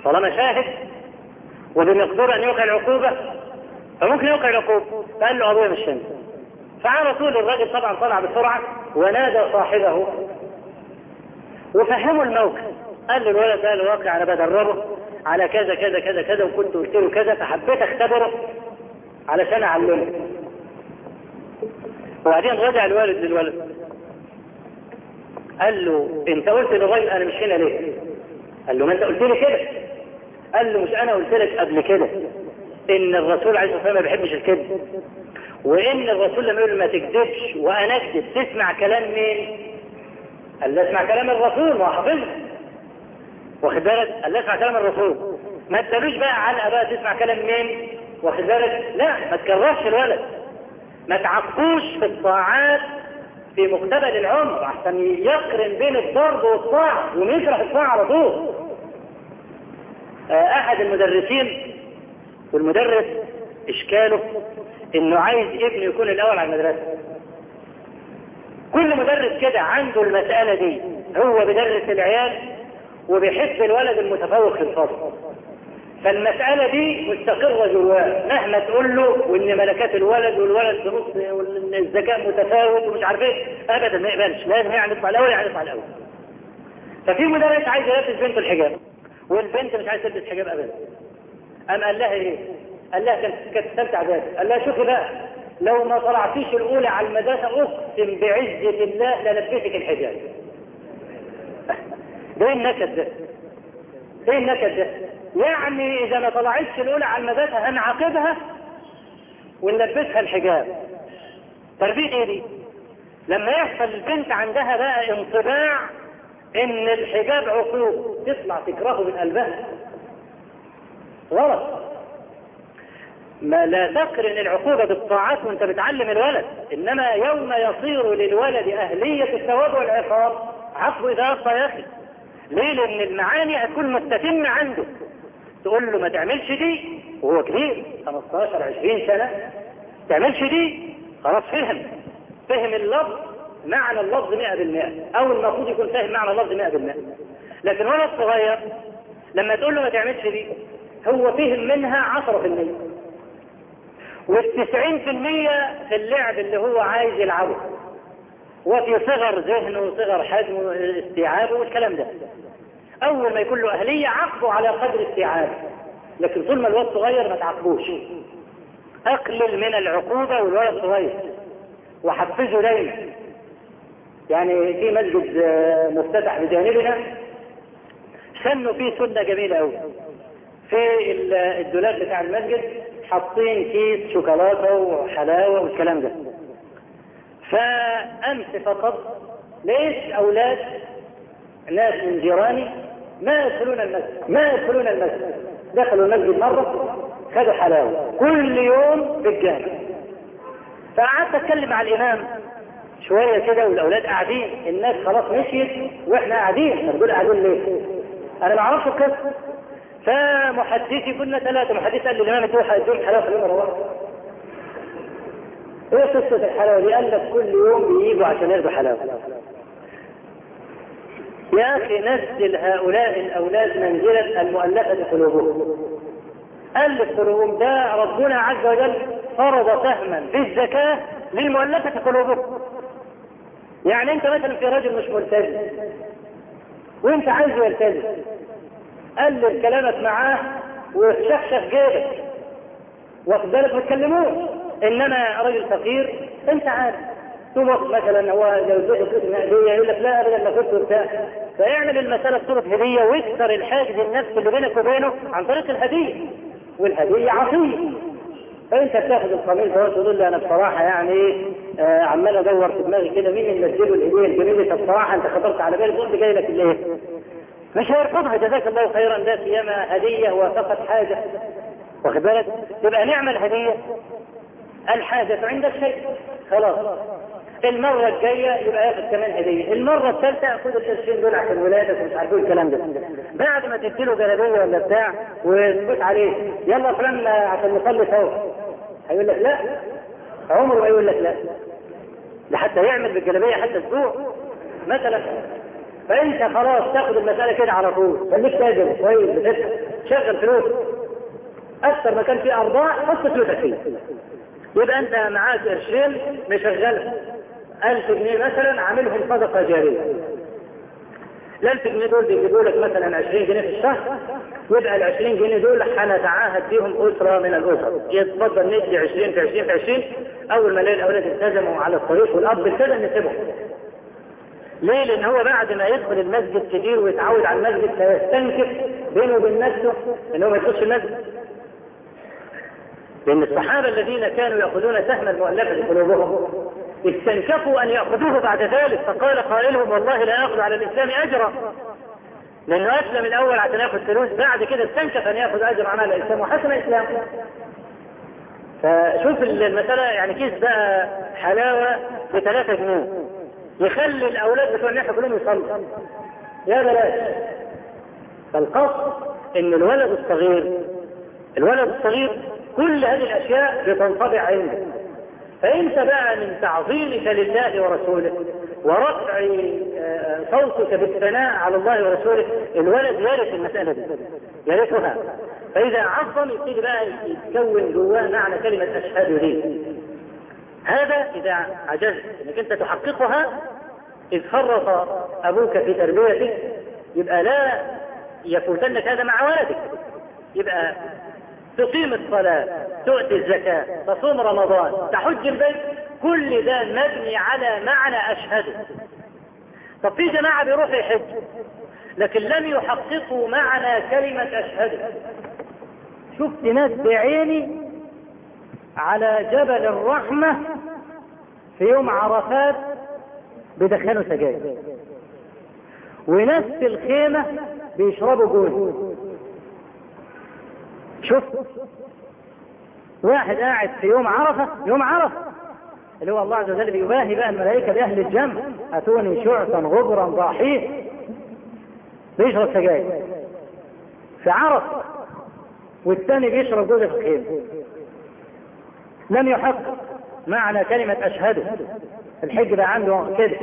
طالما شاهد وبمقدور أن يوقع العقوبة فممكن يوقع العقوبة فقال له أبويا مش هنا فعلى طول الراجل طبعا طلع بسرعة ونادى صاحبه. وفهموا الموقف. قال له الولد ده الواقع أنا بدربه على كذا كذا كذا كذا وكنت قلت له كذا فحبيت أختبره علشان أعلمه. وبعدين رجع الوالد للولد. قال له أنت قلت للراجل أنا مش هنا ليه؟ قال له ما أنت قلت لي كده. قال له مش أنا قلت لك قبل كده. إن الرسول عليه الصلاة والسلام ما بيحبش الكذب. وإن الرسول لما يقول ما تكذبش وأنا أكذب تسمع كلام مين؟ قال أسمع كلام الرسول ما حافظه واخد بالك؟ قال أسمع كلام الرسول. ما تقولوش بقى علقه بقى تسمع كلام مين؟ واخد بالك؟ لا ما تكرهش الولد. ما تعقوش في الطاعات في مقتبل العمر عشان يقرن بين الضرب والطاعة ويكره الطاعة على طول. أحد المدرسين والمدرس إشكاله إنه عايز ابنه يكون الأول على المدرسة. كل مدرس كده عنده المسألة دي. هو بيدرس العيال وبيحب الولد المتفوق في الفصل فالمسألة دي مستقرة جواه. مهما تقول له وإن ملكات الولد والولد بنص والذكاء متفاوت ومش عارف إيه. ابدا ما يقبلش. لازم يعني يطلع الأول يعني يطلع الأول. ففي مدرس عايز يلبس بنته الحجاب والبنت مش عايز تلبس حجاب ابدا. قام قال لها إيه؟ قال لها كانت ثالثه اعدادي قال لها شوفي بقى لو ما طلعتيش الأولى على المدرسة اقسم بعزة الله للبسك الحجاب *laughs* ده النكد ده إيه النكد ده يعني إذا ما طلعتش الأولى على المدرسة هنعاقبها ونلبسها الحجاب تربية إيه دي؟ لما يحصل البنت عندها بقى انطباع إن الحجاب عقوق. تطلع تكرهه من قلبها. غلط. ما لا تقرن العقوبة بالطاعات وانت بتعلم الولد إنما يوم يصير للولد أهلية الثواب والعقاب عفو إذا اخطا يا أخي. ليه لأن المعاني هتكون مستتمة عنده. تقول له ما تعملش دي وهو كبير 15 20 سنة. تعملش دي؟ خلاص فهم. فهم اللفظ معنى اللفظ 100% أو المفروض يكون فاهم معنى اللفظ 100% لكن ولد صغير لما تقول له ما تعملش دي هو فهم منها 10% والتسعين في المية في اللعب اللي هو عايز يلعبه. وفي صغر ذهنه وصغر حجمه واستيعابه والكلام ده. أول ما يكون له أهلية عاقبه على قدر استيعابه. لكن طول ما الولد صغير ما تعاقبوش أقلل من العقوبة والولد صغير. وحفزه دايما. يعني في مسجد مفتتح بجانبنا. سنوا فيه سنة جميلة أوي. في الدولاب بتاع المسجد حاطين كيس شوكولاتة وحلاوة والكلام ده. فأمس فقط ليش أولاد ناس من جيراني ما يدخلون المسجد؟ ما يدخلون المسجد. دخلوا المسجد مرة خدوا حلاوة. كل يوم في الجامع فقعدت أتكلم مع الإمام شوية كده والأولاد قاعدين. الناس خلاص مشيت وإحنا قاعدين. دول قاعدين ليه؟ أنا ما أعرفش القصة. فمحدثي كنا ثلاثة محدث قال لي الإمام ادوه ادوه حلاوة خلينا روح إيه قصة الحلاوة دي قال لك كل يوم بييجوا عشان ياخدوا حلاوة. يا أخي نزل هؤلاء الأولاد منزلة المؤلفة قلوبهم. ألف قلوبهم ده ربنا عز وجل فرض سهما في الزكاة للمؤلفة قلوبهم. يعني أنت مثلا في رجل مش ملتزم وأنت عايزه يلتزم قلل كلامك معاه وشخشخ جيبك واخد بالك ما تكلموش إنما رجل فقير أنت عارف. ثم مثلا هو لو هديه يقول لك لا ابدا ما كنت بتاع فيعمل المسألة بصورة هدية ويكسر الحاجز النفسي اللي بينك وبينه عن طريق الهدية. والهدية عطيه فأنت بتاخد القميص ده وتقول لي أنا بصراحة يعني آه عمال أدور في دماغي كده مين اللي اديله الهدية الجميلة؟ طب بصراحة أنت خطرت على بالي قلت جاي لك الايه؟ مش هيرفضها جزاك الله خيرا. ده سيما هدية وافقت حاجة. واخد بالك؟ تبقى نعمه الهدية. الحاجة عندك شيء خلاص. المرة الجاية يبقى ياخد كمان هدية، المرة الثالثة خد القرشين دول عشان ولادك ومش عارف الكلام ده. بعد ما تديله جلابية ولا بتاع وتفوت عليه، يلا فلان عشان نصلي سوا. هيقول لك لا. عمره ما يقول لك لا. ده حتى يعمل بالجلابية حتى أسبوع مثلا فأنت خلاص تاخد المسألة كده على طول، خليك تاجر كويس. بتدفع شغل فلوس. أكثر ما كان فيه أرباح حط فلوسك فيه. يبقى أنت معاك قرشين مشغلها ألف جنيه مثلا عاملهم صدقة جارية. الألف جنيه دول بيجيبوا لك مثلا 20 جنيه في الشهر. يبقى ال 20 جنيه دول هنتعاهد بيهم أسرة من الأسر. يتفضل ندي 20 في 20 في 20 أول ما نلاقي الأولاد التزموا على الطريق والأب التزم نسيبهم ليه؟ لأن هو بعد ما يدخل المسجد كتير ويتعود على المسجد فيستنكف بينه وبين نفسه إن هو ما يخش المسجد. لأن الصحابة الذين كانوا يأخذون سهم المؤلفة قلوبهم استنكفوا أن يأخذوه بعد ذلك فقال قائلهم والله لا يأخذ على الإسلام أجرا. لأنه أسلم الأول عشان يأخذ فلوس بعد كده استنكف أن يأخذ أجر عمل الإسلام وحسن الإسلام. فشوف المسألة يعني كيس بقى حلاوة بثلاثة جنيه يخلي الأولاد بتوع الناحية كلهم يصلوا. يا بلاش. فالقصد إن الولد الصغير الولد الصغير كل هذه الأشياء بتنطبع عنده. فانت بقى من تعظيمك لله ورسوله ورفع صوتك بالثناء على الله ورسوله الولد يرث المسألة دي يرثها. فإذا عظم يبتدي بقى يتكون جواه معنى كلمة أشهد دي هذا إذا عجزت إنك أنت تحققها إذ فرط أبوك في تربيتك يبقى لا يفوتنك هذا مع ولدك. يبقى تقيم الصلاة تؤتي الزكاة تصوم رمضان تحج البيت كل ده مبني على معنى أشهده. طب في جماعة بيروحوا يحج لكن لم يحققوا معنى كلمة أشهده. شفت ناس بعيني على جبل الرحمة في يوم عرفات بيدخنوا سجاير. وناس في الخيمة بيشربوا جوز شوف واحد قاعد في يوم عرفة يوم عرفة اللي هو الله عز وجل بيباهي بقى الملائكة بأهل الجنة أتوني شعثا غبرا ضاحيه بيشرب سجاير. في عرفة والثاني بيشرب جوز في الخيل لم يحقق معنى كلمة أشهده الحج بقى عنده كده.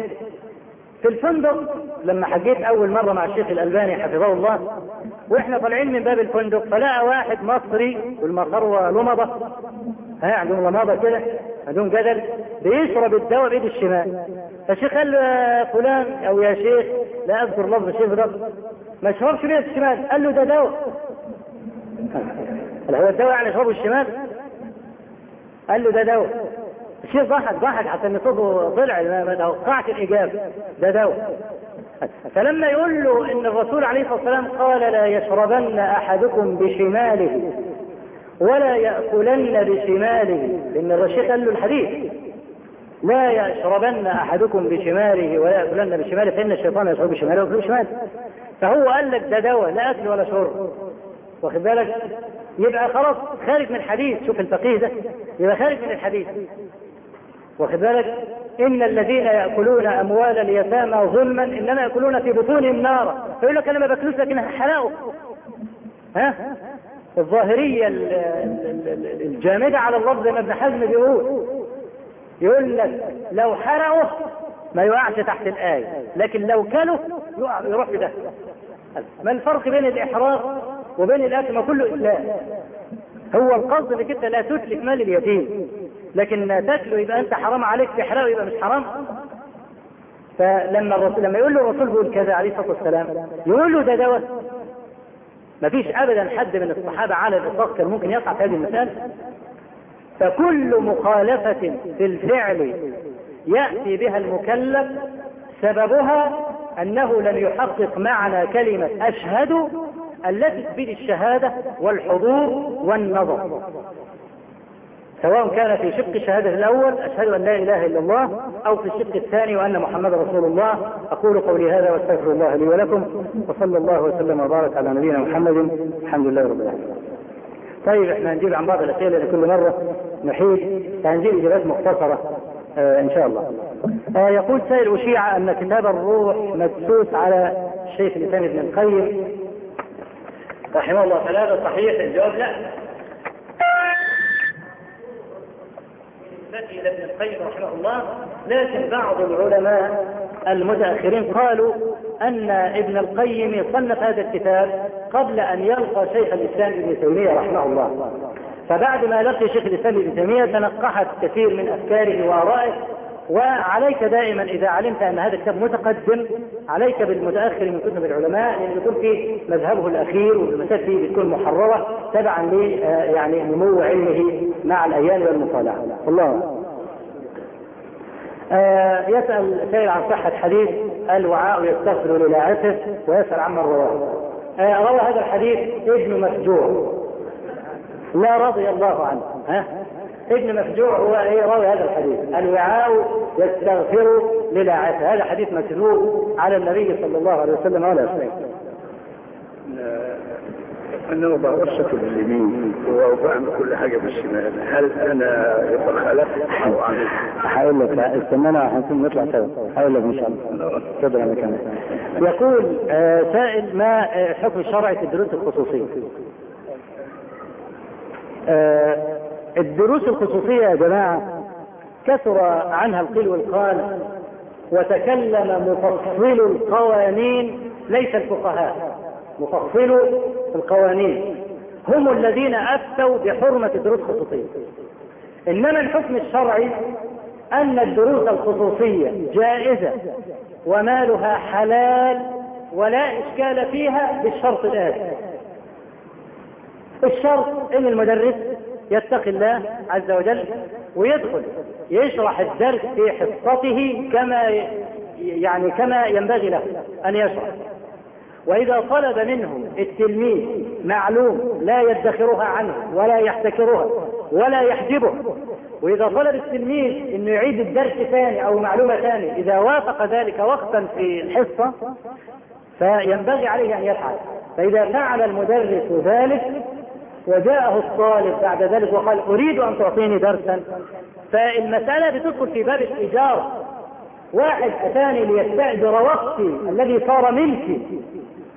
في الفندق لما حجيت أول مرة مع الشيخ الألباني حفظه الله وإحنا طالعين من باب الفندق فلقى واحد مصري والمطروه لمضة. ها عندهم رماضة كده عندهم جدل بيشرب الدواء بإيد الشمال. فالشيخ قال فلان أو يا شيخ لا أذكر لفظ الشيخ ده ما يشربش بإيد الشمال. قال له ده دواء. هل *laughs* هو الدواء يعني يشربه الشمال؟ قال له ده دواء الشيخ ضحك ضحك حتى إن صوته طلع ما توقعش الإجابة. ده دواء فلما يقول له إن الرسول عليه الصلاة والسلام قال لا يشربن أحدكم بشماله ولا يأكلن بشماله. لأن الرشيد قال له الحديث لا يشربن أحدكم بشماله ولا يأكلن بشماله فإن الشيطان يشرب بشماله ويأكل بشماله. فهو قال لك ده دواء لا أكل ولا شرب. واخد بالك؟ يبقى خلاص خارج من الحديث. شوف الفقيه ده يبقى خارج من الحديث. واخد بالك؟ إن الذين يأكلون أموال اليتامى ظلما إنما يأكلون في بطونهم نارا. فيقول لك أنا ما باكلوش لكن هحرقه ها؟ الظاهرية الجامدة على اللفظ زي ما ابن حزم بيقول يقول لك لو حرقه ما يقعش تحت الآية لكن لو كله يقع يروح في ده. ما الفرق بين الإحراق وبين الاكل ما كله إسلام. هو القصد إنك أنت لا تتلف مال اليتيم. لكن تاكله يبقى أنت حرام عليك تحرقه يبقى مش حرام. فلما الرسول لما يقول له الرسول بيقول كذا عليه الصلاة والسلام يقول له ده دواء ما فيش ابدا حد من الصحابة على الاطلاق كان ممكن يقع في هذه المسألة. فكل مخالفة في الفعل يأتي بها المكلف. سببها أنه لم يحقق معنى كلمة أشهد التي تفيد الشهادة والحضور والنظر سواء كان في شق الشهادة الأول أشهد أن لا إله إلا الله أو في الشق الثاني وأن محمد رسول الله أقول قولي هذا وأستغفر الله لي ولكم وصلى الله وسلم وبارك على نبينا محمد الحمد لله رب العالمين. طيب إحنا هنجيب عن بعض الأسئلة لكل مرة نحيد فهنجيب إجابات مختصرة آه إن شاء الله. آه يقول سائل أشيع أن كتاب الروح مدسوس على الشيخ الإسلام ابن القيم رحمه الله تعالى صحيح الجواب لا. ابن القيم رحمه الله لكن بعض العلماء المتأخرين قالوا أن ابن القيم صنف هذا الكتاب قبل أن يلقى شيخ الإسلام ابن تيمية رحمه الله. فبعد ما لقي شيخ الإسلام ابن تيمية تنقحت كثير من أفكاره وآرائه وعليك دائما إذا علمت أن هذا الكتاب متقدم عليك بالمتأخر من كتب العلماء لأن يكون في مذهبه الأخير والمسائل فيه بتكون محررة تبعا ل يعني نمو علمه مع الأيام والمطالعة. الله آه يسأل سائل عن صحه حديث الوعاء يستغفر للاعته ويسأل عمن رواه. آه روى هذا الحديث ابن مسجور لا رضي الله عنه ها ابن مفجوع هو إيه؟ راوي هذا الحديث. الوعاء يستغفر للاعته هذا حديث مكذوب على النبي صلى الله عليه وسلم ولا يصلي أنا بغشة باليمين وبعمل كل حاجة بالشمال هل يبقى خلفت أو أعمل؟ هقول لك. استنانا هنكون نطلع سوا. هقول لك إن شاء الله. تفضل يا مكان. يقول آه سائل ما الحكم الشرعي في الدروس الخصوصية؟ آه الدروس الخصوصية يا جماعة كثر عنها القيل والقال وتكلم مفصل القوانين ليس الفقهاء مفصل القوانين. هم الذين أفتوا بحرمة الدروس الخصوصية. إنما الحكم الشرعي أن الدروس الخصوصية جائزة ومالها حلال ولا إشكال فيها بالشرط الآتي. الشرط إن المدرس يتقي الله عز وجل ويدخل يشرح الدرس في حصته كما يعني كما ينبغي له أن يشرح. وإذا طلب منه التلميذ معلوم لا يدخرها عنه ولا يحتكرها ولا يحجبه وإذا طلب التلميذ إنه يعيد الدرس ثاني أو معلومة ثانية إذا وافق ذلك وقتا في الحصة فينبغي عليه أن يفعل. فإذا فعل المدرس ذلك وجاءه الطالب بعد ذلك وقال أريد أن تعطيني درسا. فالمسألة بتدخل في باب الاجاره واحد أتاني ليستأجر وقتي الذي صار ملكي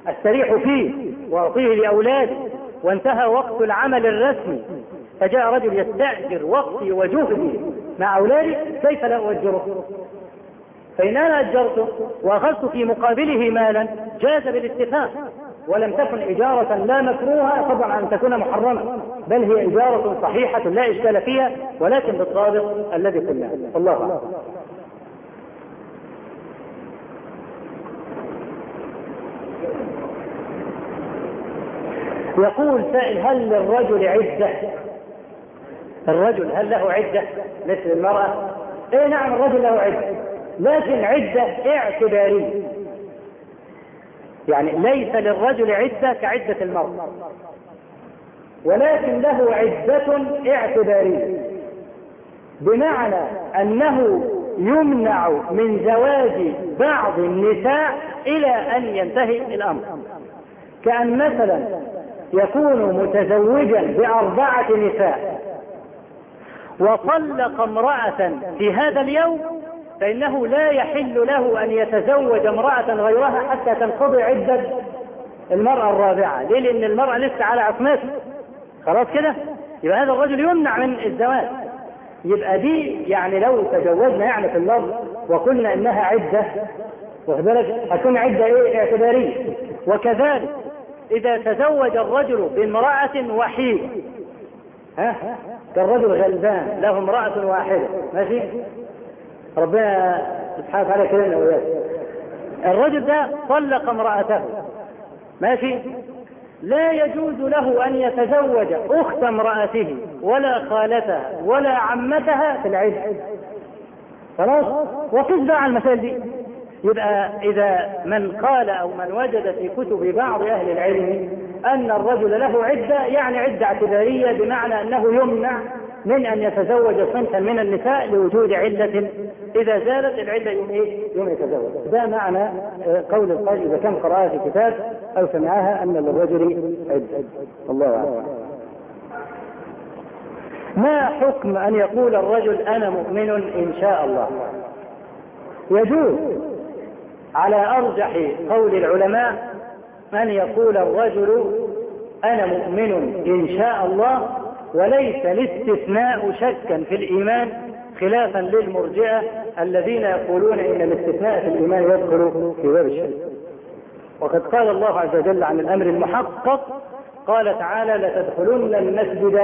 أستريح فيه وأعطيه لأولادي. وانتهى وقت العمل الرسمي. فجاء رجل يستأجر وقتي وجهدي مع أولادي. كيف لا أؤجره؟ فإن أنا أجرته وأخذت في مقابله مالا جاز بالاتفاق. ولم تكن إجارة لا مكروهة طبعا أن تكون محرمة. بل هي إجارة صحيحة لا إشكال فيها ولكن بالضابط الذي قلناه. الله أعلم. يقول سائل هل للرجل عدة؟ الرجل هل له عدة؟ مثل المرأة. إيه نعم الرجل له عدة لكن عدة اعتبارية. يعني ليس للرجل عدة كعدة المرأة ولكن له عدة اعتبارية. بمعنى أنه يمنع من زواج بعض النساء إلى أن ينتهي الأمر. كأن مثلا يكون متزوجا بأربعة نساء وطلق امرأة في هذا اليوم فإنه لا يحل له أن يتزوج امرأة غيرها حتى تنقضي عدة المرأة الرابعة. ليه؟ لأن المرأة لسه على عصمته. خلاص كده؟ يبقى هذا الرجل يمنع من الزواج. يبقى دي يعني لو تجوزنا يعني في اللفظ وقلنا إنها عدة واخد بالك؟ هتكون عدة إيه؟ اعتبارية. وكذلك إذا تزوج الرجل بامرأة وحيدة ها؟ كالرجل غلبان له امرأة واحدة ماشي؟ ربنا سبحانه وتعالى كرمنا وياك. الرجل ده طلق امرأته. ماشي؟ لا يجوز له أن يتزوج أخت امرأته ولا خالتها ولا عمتها في العدة خلاص؟ وقس بقى على المسائل دي. يبقى إذا من قال أو من وجد في كتب بعض أهل العلم أن الرجل له عدة يعني عدة اعتبارية بمعنى أنه يمنع من أن يتزوج صنفا من النساء لوجود علة إذا زالت العلة يوم إيه؟ يوم يتزوج. ده معنى قول القائل إذا كان قرأها في كتاب أو سمعها أن للرجل عدة. الله أعلم. ما حكم أن يقول الرجل أنا مؤمن إن شاء الله؟ يجوز على أرجح قول العلماء أن يقول الرجل أنا مؤمن إن شاء الله وليس الاستثناء شكا في الإيمان خلافا للمرجئة الذين يقولون إن الاستثناء في الإيمان يدخل في باب الشك وقد قال الله عز وجل عن الأمر المحقق قال تعالى لتدخلن المسجد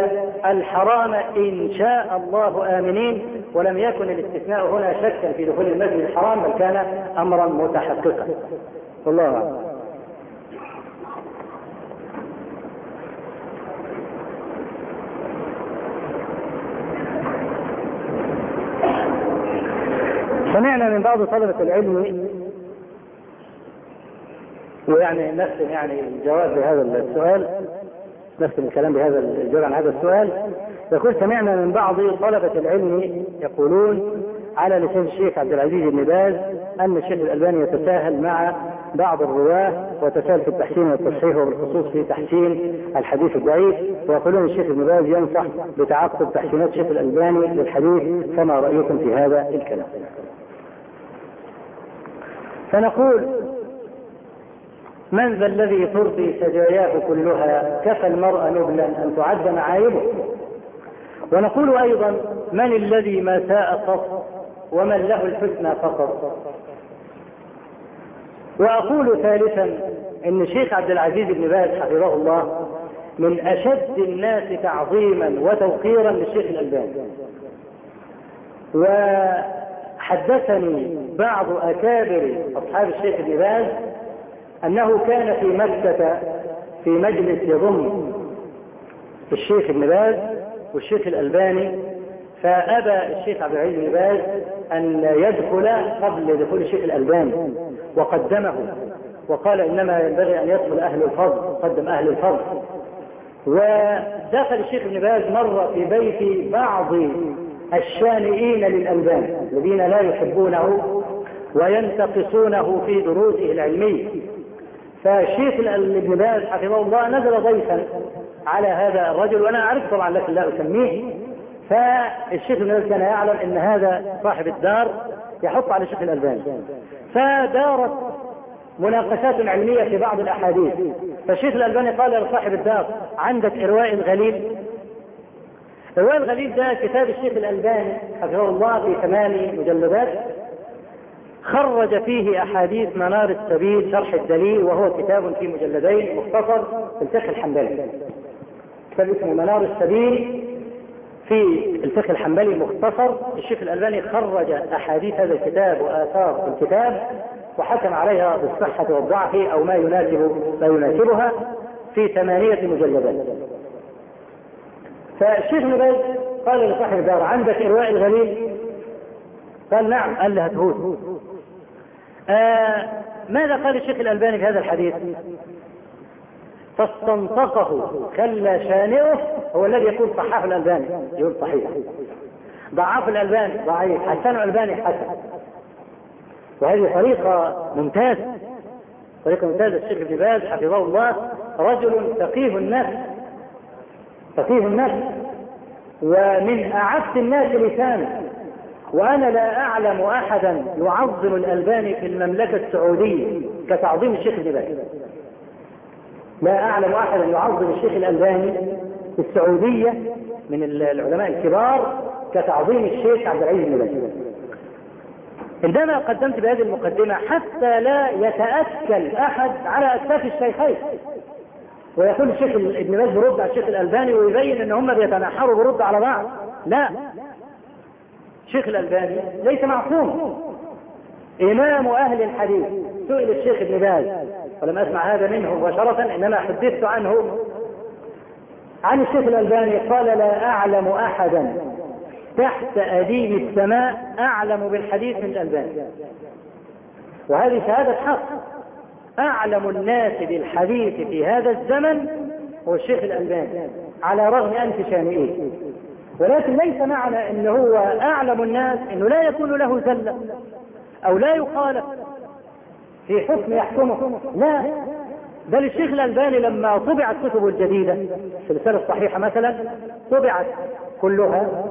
الحرام إن شاء الله آمنين ولم يكن الاستثناء هنا شكا في دخول المسجد الحرام بل كان امرا متحققا. والله أعلم. سمعنا من بعض طلبة العلم ويعني نختم يعني الجواب بهذا السؤال نختم الكلام بهذا الجواب عن هذا السؤال يقول سمعنا من بعض طلبة العلم يقولون على لسان الشيخ عبد العزيز بن باز أن الشيخ الألباني يتساهل مع بعض الرواة وتساهل في التحسين والتصحيح وبالخصوص في تحسين الحديث الضعيف ويقولون الشيخ ابن باز ينصح بتعقب تحسينات الشيخ الألباني للحديث فما رأيكم في هذا الكلام؟ فنقول من ذا الذي ترضي سجاياه كلها كفى المرء نبلا أن تعد معايبه؟ ونقول أيضا من الذي ما ساء قط ومن له الحسنى فقط؟ وأقول ثالثا إن الشيخ عبد العزيز بن باز حفظه الله من أشد الناس تعظيما وتوقيرا للشيخ الألباني. وحدثني بعض أكابر أصحاب الشيخ ابن أنه كان في مكة في مجلس يضم الشيخ ابن باز والشيخ الألباني فأبى الشيخ عبد العزيز بن باز أن يدخل قبل دخول الشيخ الألباني وقدمه وقال إنما ينبغي أن يدخل أهل الفضل قدم أهل الفضل. ودخل الشيخ ابن باز مر في بيت بعض الشانئين للالباني الذين لا يحبونه وينتقصونه في دروسه العلمية. فالشيخ ابن باز حفظه الله نزل ضيفا على هذا الرجل وأنا أعرف طبعا لكن لا أسميه. فالشيخ ابن كان يعلم إن هذا صاحب الدار يحط على الشيخ الألباني. فدارت مناقشات علمية في بعض الأحاديث. فالشيخ الألباني قال لصاحب الدار عندك إرواء الغليل ارواء الغليل ده كتاب الشيخ الألباني حفظه الله في ثماني مجلدات. خرج فيه أحاديث منار السبيل شرح الدليل وهو كتاب في مجلدين مختصر في الفقه الحنبلي. كتاب اسمه منار السبيل في الفقه الحنبلي مختصر. الشيخ الألباني خرج أحاديث هذا الكتاب وآثار الكتاب وحكم عليها بالصحة والضعف أو ما يناسب ما يناسبها في ثمانية مجلدات. فالشيخ باز قال لصاحب الدار عندك إرواء الغليل قال نعم قال له هتهود آه ماذا قال الشيخ الألباني في هذا الحديث؟ فاستنطقه خلى شانئه هو الذي يقول صححه الألباني. يقول صحيح. ضعف الألباني. ضعيف. حسن الألباني حسن. وهذه طريقة ممتازة. طريقة ممتازة الشيخ ابن باز حفظه الله رجل فقيه النفس فقيه النفس ومن أعف الناس لسانا وأنا لا أعلم أحدا يعظم الألباني في المملكة السعودية كتعظيم الشيخ باز. لا أعلم أحدا يعظم الشيخ الألباني في السعودية من العلماء الكبار كتعظيم الشيخ عبد العزيز باز. عندما قدمت بهذه المقدمة حتى لا يتأكل أحد على أكتاف الشيخين. ويقول الشيخ ابن باز برد على الشيخ الألباني ويبين أن هم بيتنحروا برد على بعض. لا. الشيخ الألباني ليس معصوم. إمام أهل الحديث. سئل الشيخ ابن باز. ولم أسمع هذا منه مباشرة إنما حدثت عنه. عن الشيخ الألباني قال لا أعلم أحدا تحت أديم السماء أعلم بالحديث من الألباني. وهذه شهادة حق. أعلم الناس بالحديث في هذا الزمن هو الشيخ الألباني على رغم أنف شانئه. ولكن ليس معنى أنه هو أعلم الناس أنه لا يكون له زلة أو لا يخالف في حكم يحكمه. لا. بل الشيخ الألباني لما طبعت كتبه الجديدة السلسلة الصحيحة مثلا طبعت كلها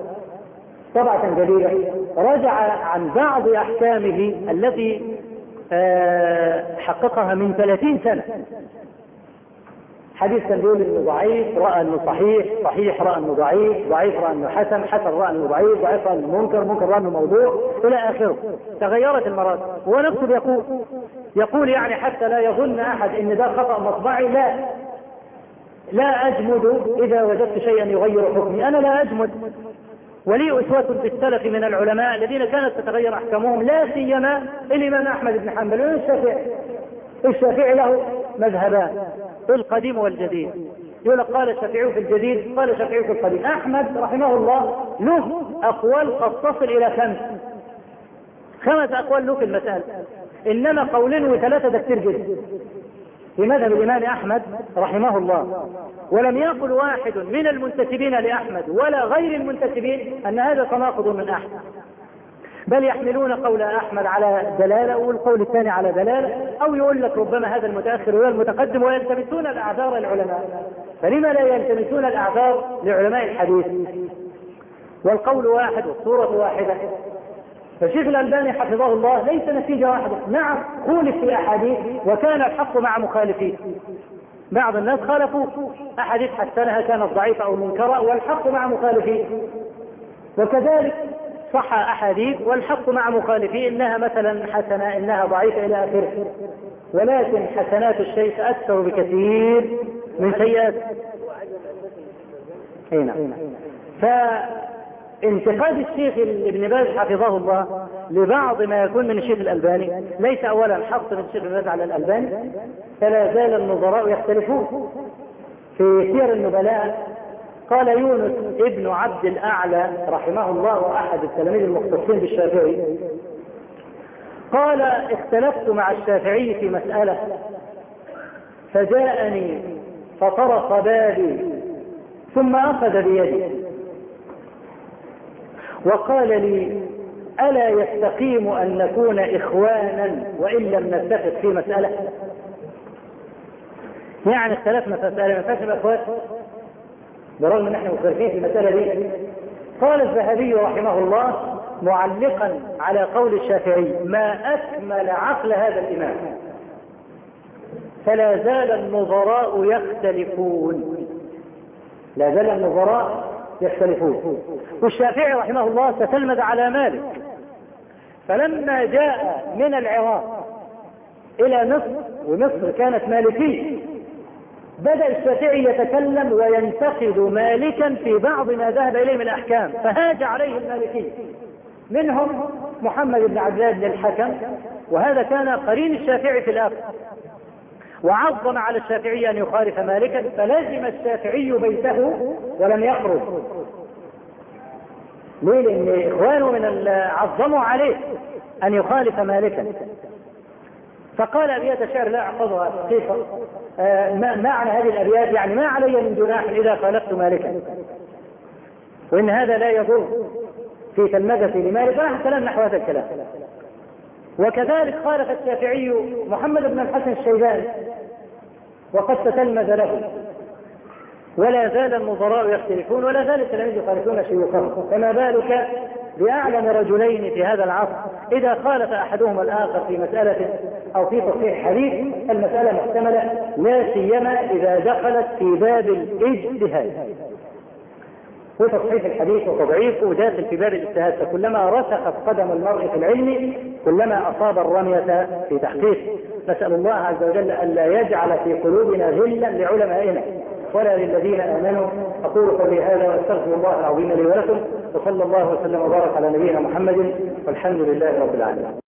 طبعة جديدة رجع عن بعض أحكامه التي حققها من 30 سنة. حديث كان بيقول إنه ضعيف رأى إنه صحيح صحيح رأى إنه ضعيف ضعيف رأى إنه حسن حسن رأى إنه ضعيف ضعيف رأى إنه منكر منكر رأى إنه موضوع إلى آخره. تغيرت المراتب هو نفسه بيقول يقول يعني حتى لا يظن أحد إن ده خطأ مطبعي لا. لا أجمد إذا وجدت شيئا يغير حكمي. أنا لا أجمد. ولي أسوة في السلف من العلماء الذين كانت تتغير أحكامهم لا سيما الإمام أحمد بن حنبل. والشافعي الشافعي له مذهبان القديم والجديد. يقول لك قال الشافعي في الجديد قال الشافعي في القديم. أحمد رحمه الله له أقوال قد تصل إلى خمس. خمس أقوال له في المسألة. إنما قولين وثلاثة ده كتير جدا في مذهب الإمام أحمد رحمه الله. ولم يقل واحد من المنتسبين لأحمد ولا غير المنتسبين أن هذا تناقض من أحمد بل يحملون قول أحمد على دلالة والقول الثاني على دلالة أو يقول لك ربما هذا المتأخر وهذا المتقدم ويلتمسون الأعذار العلماء فلما لا يلتمسون الأعذار لعلماء الحديث؟ والقول واحد والصورة واحدة. فالشيخ الألباني حفظه الله ليس نتيجة واحدة. نعم خولف في أحاديث وكان الحق مع مخالفيه. بعض الناس خالفوا أحاديث حسنها كانت ضعيفة أو منكرة والحق مع مخالفيه وكذلك صح أحاديث والحق مع مخالفيه إنها مثلا حسنة إنها ضعيفة إلى آخره. ولكن حسنات الشيخ أكثر بكثير من سيئات. هنا فانتقاد الشيخ ابن باز حفظه الله لبعض ما يكون من الشيخ الألباني. ليس أولا حق من الشيخ ابن باز على الألباني. فلا زال النظراء يختلفون. في سير النبلاء قال يونس ابن عبد الأعلى رحمه الله وأحد التلاميذ المختصين بالشافعي قال اختلفت مع الشافعي في مسألة فجاءني فطرق بابي ثم أخذ بيدي وقال لي ألا يستقيم أن نكون إخوانا وإن لم نتفق في مسألة؟ يعني اختلفنا في مسألة ما فيهاش الأخوات برغم إن إحنا مختلفين في المسألة دي. قال الذهبي رحمه الله معلقا على قول الشافعي ما أكمل عقل هذا الإمام. فلا زال النظراء يختلفون. لا زال النظراء يختلفون. والشافعي رحمه الله تتلمذ على مالك فلما جاء من العراق إلى مصر ومصر كانت مالكية بدأ الشافعي يتكلم وينتقد مالكا في بعض ما ذهب إليه من الأحكام فهاج عليه المالكية. منهم محمد بن عبد الله بن الحكم وهذا كان قرين الشافعي في الأرض وعظم على الشافعي أن يخالف مالكا فلزم الشافعي بيته ولم يخرج. ليه؟ لأن إخوانه من عظموا عليه أن يخالف مالكا. فقال أبيات الشعر لا أحفظها معنى هذه الأبيات؟ يعني ما علي من جناح إذا خالفت مالكا وإن هذا لا يضر في تلمذة لمالك. ونحن كلام نحو هذا الكلام. وكذلك خالف الشافعي محمد بن الحسن الشيباني وقد تتلمذ له. ولا زال النظراء يختلفون ولا زال التلاميذ يخالفون شيوخهم فما بالك بأعلم رجلين في هذا العصر؟ إذا خالف أحدهما الآخر في مسألة أو في تصحيح حديث المسألة محتملة لا سيما إذا دخلت في باب الاجتهاد. وتصحيح الحديث وتضعيفه داخل في باب الاجتهاد فكلما رسخت قدم المرء في العلم كلما أصاب الرمية في تحقيق. نسأل الله عز وجل ألا يجعل في قلوبنا غلا لعلمائنا. ولا للذين امنوا أقول قولي هذا واستغفر الله العظيم لي ولكم وصلى الله وسلم وبارك على نبينا محمد والحمد لله رب العالمين.